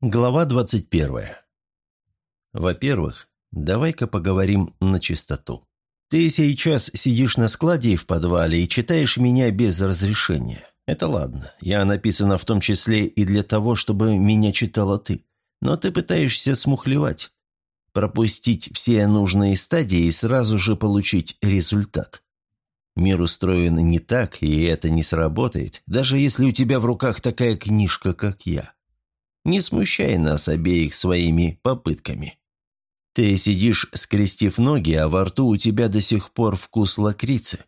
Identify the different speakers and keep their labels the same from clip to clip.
Speaker 1: Глава 21. Во-первых, давай-ка поговорим на чистоту. Ты сейчас сидишь на складе в подвале и читаешь меня без разрешения. Это ладно, я написана в том числе и для того, чтобы меня читала ты. Но ты пытаешься смухлевать. Пропустить все нужные стадии и сразу же получить результат. Мир устроен не так, и это не сработает, даже если у тебя в руках такая книжка, как я. Не смущай нас обеих своими попытками. Ты сидишь, скрестив ноги, а во рту у тебя до сих пор вкус лакрицы.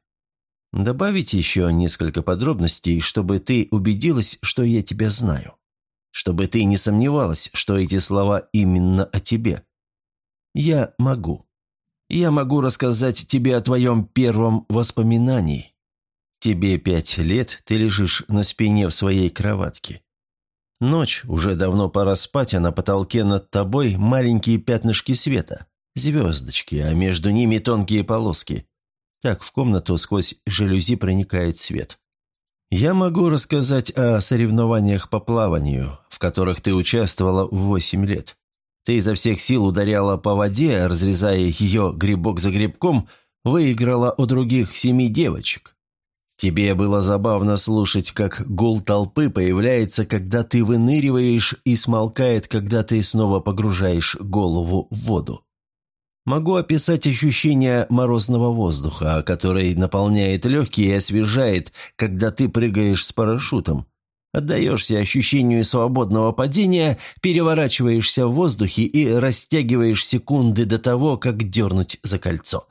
Speaker 1: Добавить еще несколько подробностей, чтобы ты убедилась, что я тебя знаю. Чтобы ты не сомневалась, что эти слова именно о тебе. Я могу. Я могу рассказать тебе о твоем первом воспоминании. Тебе пять лет, ты лежишь на спине в своей кроватке. Ночь, уже давно пора спать, а на потолке над тобой маленькие пятнышки света. Звездочки, а между ними тонкие полоски. Так в комнату сквозь жалюзи проникает свет. Я могу рассказать о соревнованиях по плаванию, в которых ты участвовала в восемь лет. Ты изо всех сил ударяла по воде, разрезая ее грибок за грибком, выиграла у других семи девочек. Тебе было забавно слушать, как гул толпы появляется, когда ты выныриваешь, и смолкает, когда ты снова погружаешь голову в воду. Могу описать ощущение морозного воздуха, который наполняет легкие и освежает, когда ты прыгаешь с парашютом. Отдаешься ощущению свободного падения, переворачиваешься в воздухе и растягиваешь секунды до того, как дернуть за кольцо.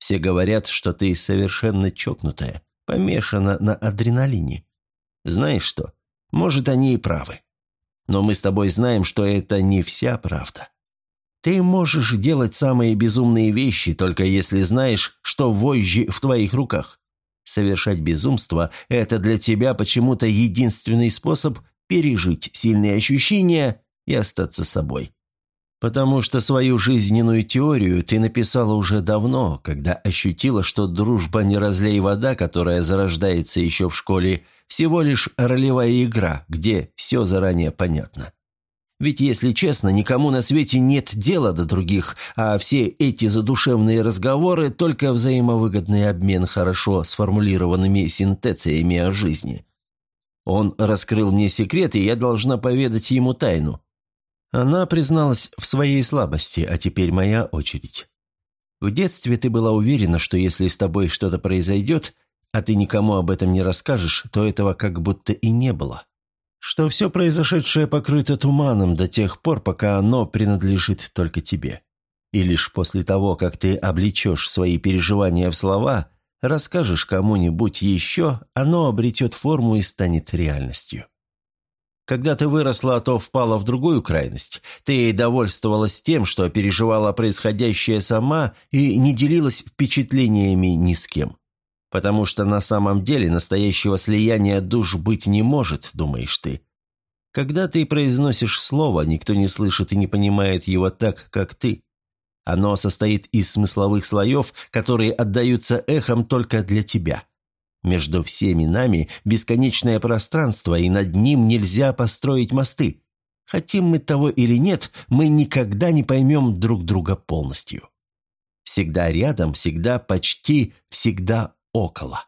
Speaker 1: Все говорят, что ты совершенно чокнутая, помешана на адреналине. Знаешь что? Может, они и правы. Но мы с тобой знаем, что это не вся правда. Ты можешь делать самые безумные вещи, только если знаешь, что вожжи в твоих руках. Совершать безумство – это для тебя почему-то единственный способ пережить сильные ощущения и остаться собой. Потому что свою жизненную теорию ты написала уже давно, когда ощутила, что дружба не разлей вода, которая зарождается еще в школе, всего лишь ролевая игра, где все заранее понятно. Ведь, если честно, никому на свете нет дела до других, а все эти задушевные разговоры – только взаимовыгодный обмен хорошо сформулированными синтециями о жизни. Он раскрыл мне секрет, и я должна поведать ему тайну. Она призналась в своей слабости, а теперь моя очередь. В детстве ты была уверена, что если с тобой что-то произойдет, а ты никому об этом не расскажешь, то этого как будто и не было. Что все произошедшее покрыто туманом до тех пор, пока оно принадлежит только тебе. И лишь после того, как ты облечешь свои переживания в слова, расскажешь кому-нибудь еще, оно обретет форму и станет реальностью. Когда ты выросла, то впала в другую крайность. Ты довольствовалась тем, что переживала происходящее сама и не делилась впечатлениями ни с кем. Потому что на самом деле настоящего слияния душ быть не может, думаешь ты. Когда ты произносишь слово, никто не слышит и не понимает его так, как ты. Оно состоит из смысловых слоев, которые отдаются эхом только для тебя. Между всеми нами бесконечное пространство, и над ним нельзя построить мосты. Хотим мы того или нет, мы никогда не поймем друг друга полностью. Всегда рядом, всегда почти, всегда около.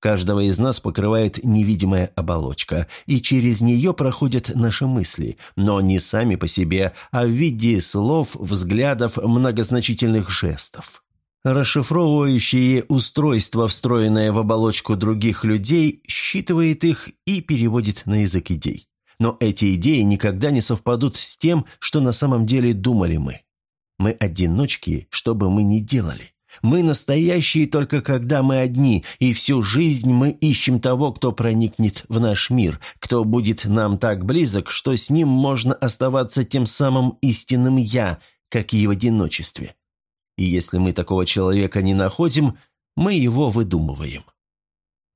Speaker 1: Каждого из нас покрывает невидимая оболочка, и через нее проходят наши мысли, но не сами по себе, а в виде слов, взглядов, многозначительных жестов расшифровывающее устройство, встроенное в оболочку других людей, считывает их и переводит на язык идей. Но эти идеи никогда не совпадут с тем, что на самом деле думали мы. Мы одиночки, что бы мы ни делали. Мы настоящие только когда мы одни, и всю жизнь мы ищем того, кто проникнет в наш мир, кто будет нам так близок, что с ним можно оставаться тем самым истинным «я», как и в одиночестве. И если мы такого человека не находим, мы его выдумываем.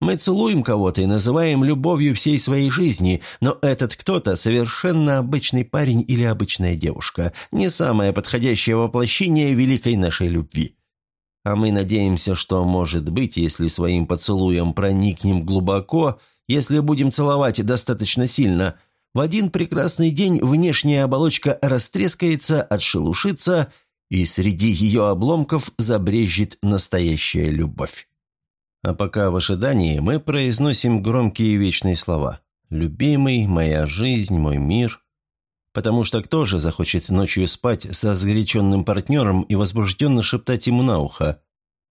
Speaker 1: Мы целуем кого-то и называем любовью всей своей жизни, но этот кто-то совершенно обычный парень или обычная девушка, не самое подходящее воплощение великой нашей любви. А мы надеемся, что, может быть, если своим поцелуем проникнем глубоко, если будем целовать достаточно сильно, в один прекрасный день внешняя оболочка растрескается, отшелушится, и среди ее обломков забрежет настоящая любовь. А пока в ожидании мы произносим громкие вечные слова «любимый», «моя жизнь», «мой мир», потому что кто же захочет ночью спать с разгоряченным партнером и возбужденно шептать ему на ухо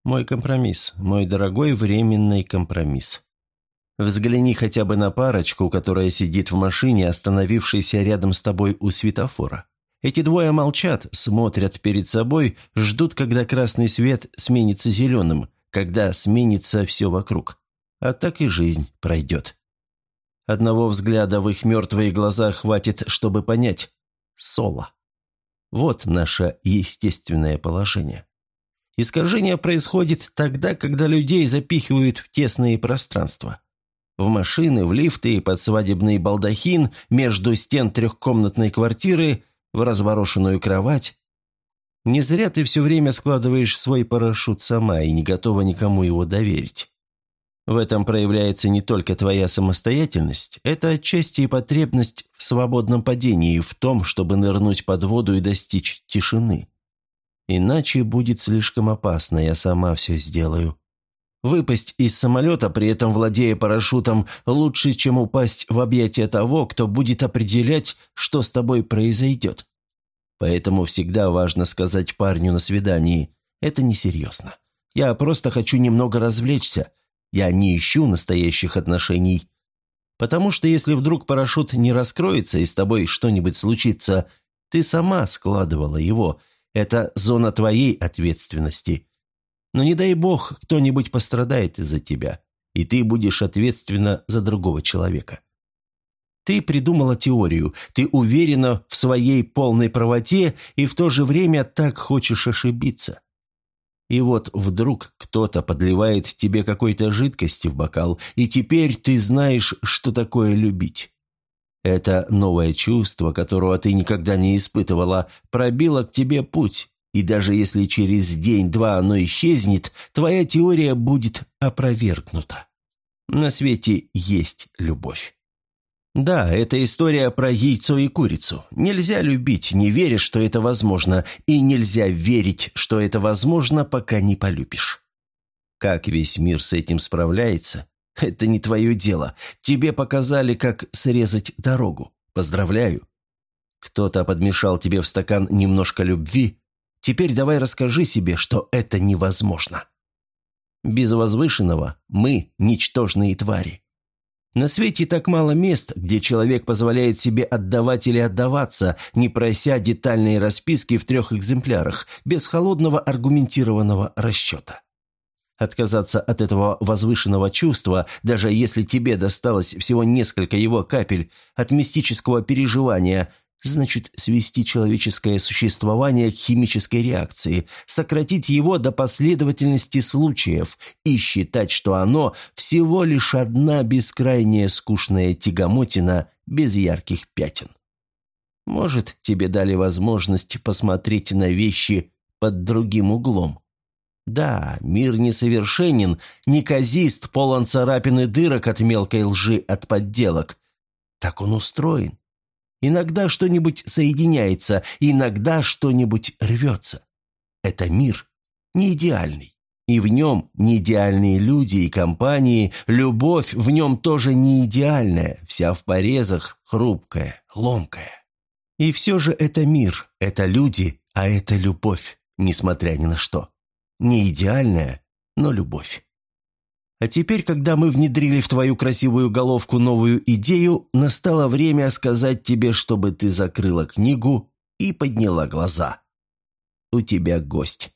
Speaker 1: «мой компромисс, мой дорогой временный компромисс». Взгляни хотя бы на парочку, которая сидит в машине, остановившейся рядом с тобой у светофора. Эти двое молчат, смотрят перед собой, ждут, когда красный свет сменится зеленым, когда сменится все вокруг. А так и жизнь пройдет. Одного взгляда в их мертвые глаза хватит, чтобы понять. Соло. Вот наше естественное положение. Искажение происходит тогда, когда людей запихивают в тесные пространства. В машины, в лифты и под свадебный балдахин, между стен трехкомнатной квартиры, в разворошенную кровать. Не зря ты все время складываешь свой парашют сама и не готова никому его доверить. В этом проявляется не только твоя самостоятельность, это отчасти и потребность в свободном падении, в том, чтобы нырнуть под воду и достичь тишины. Иначе будет слишком опасно, я сама все сделаю. Выпасть из самолета, при этом владея парашютом, лучше, чем упасть в объятия того, кто будет определять, что с тобой произойдет. Поэтому всегда важно сказать парню на свидании «это несерьезно. Я просто хочу немного развлечься. Я не ищу настоящих отношений». Потому что если вдруг парашют не раскроется и с тобой что-нибудь случится, ты сама складывала его. Это зона твоей ответственности. Но не дай бог, кто-нибудь пострадает из-за тебя, и ты будешь ответственна за другого человека. Ты придумала теорию, ты уверена в своей полной правоте и в то же время так хочешь ошибиться. И вот вдруг кто-то подливает тебе какой-то жидкости в бокал, и теперь ты знаешь, что такое любить. Это новое чувство, которого ты никогда не испытывала, пробило к тебе путь, и даже если через день-два оно исчезнет, твоя теория будет опровергнута. На свете есть любовь. Да, это история про яйцо и курицу. Нельзя любить, не веря, что это возможно, и нельзя верить, что это возможно, пока не полюбишь. Как весь мир с этим справляется, это не твое дело. Тебе показали, как срезать дорогу. Поздравляю. Кто-то подмешал тебе в стакан немножко любви, Теперь давай расскажи себе, что это невозможно. Без возвышенного мы – ничтожные твари. На свете так мало мест, где человек позволяет себе отдавать или отдаваться, не прося детальные расписки в трех экземплярах, без холодного аргументированного расчета. Отказаться от этого возвышенного чувства, даже если тебе досталось всего несколько его капель, от мистического переживания, значит свести человеческое существование к химической реакции, сократить его до последовательности случаев и считать, что оно всего лишь одна бескрайняя скучная тягомотина без ярких пятен. Может, тебе дали возможность посмотреть на вещи под другим углом. Да, мир несовершенен, неказист, полон царапин и дырок от мелкой лжи, от подделок. Так он устроен. Иногда что-нибудь соединяется, иногда что-нибудь рвется. Это мир не идеальный. И в нем не идеальные люди и компании, любовь в нем тоже не идеальная, вся в порезах, хрупкая, ломкая. И все же это мир, это люди, а это любовь, несмотря ни на что. Не идеальная, но любовь. А теперь, когда мы внедрили в твою красивую головку новую идею, настало время сказать тебе, чтобы ты закрыла книгу и подняла глаза. У тебя гость.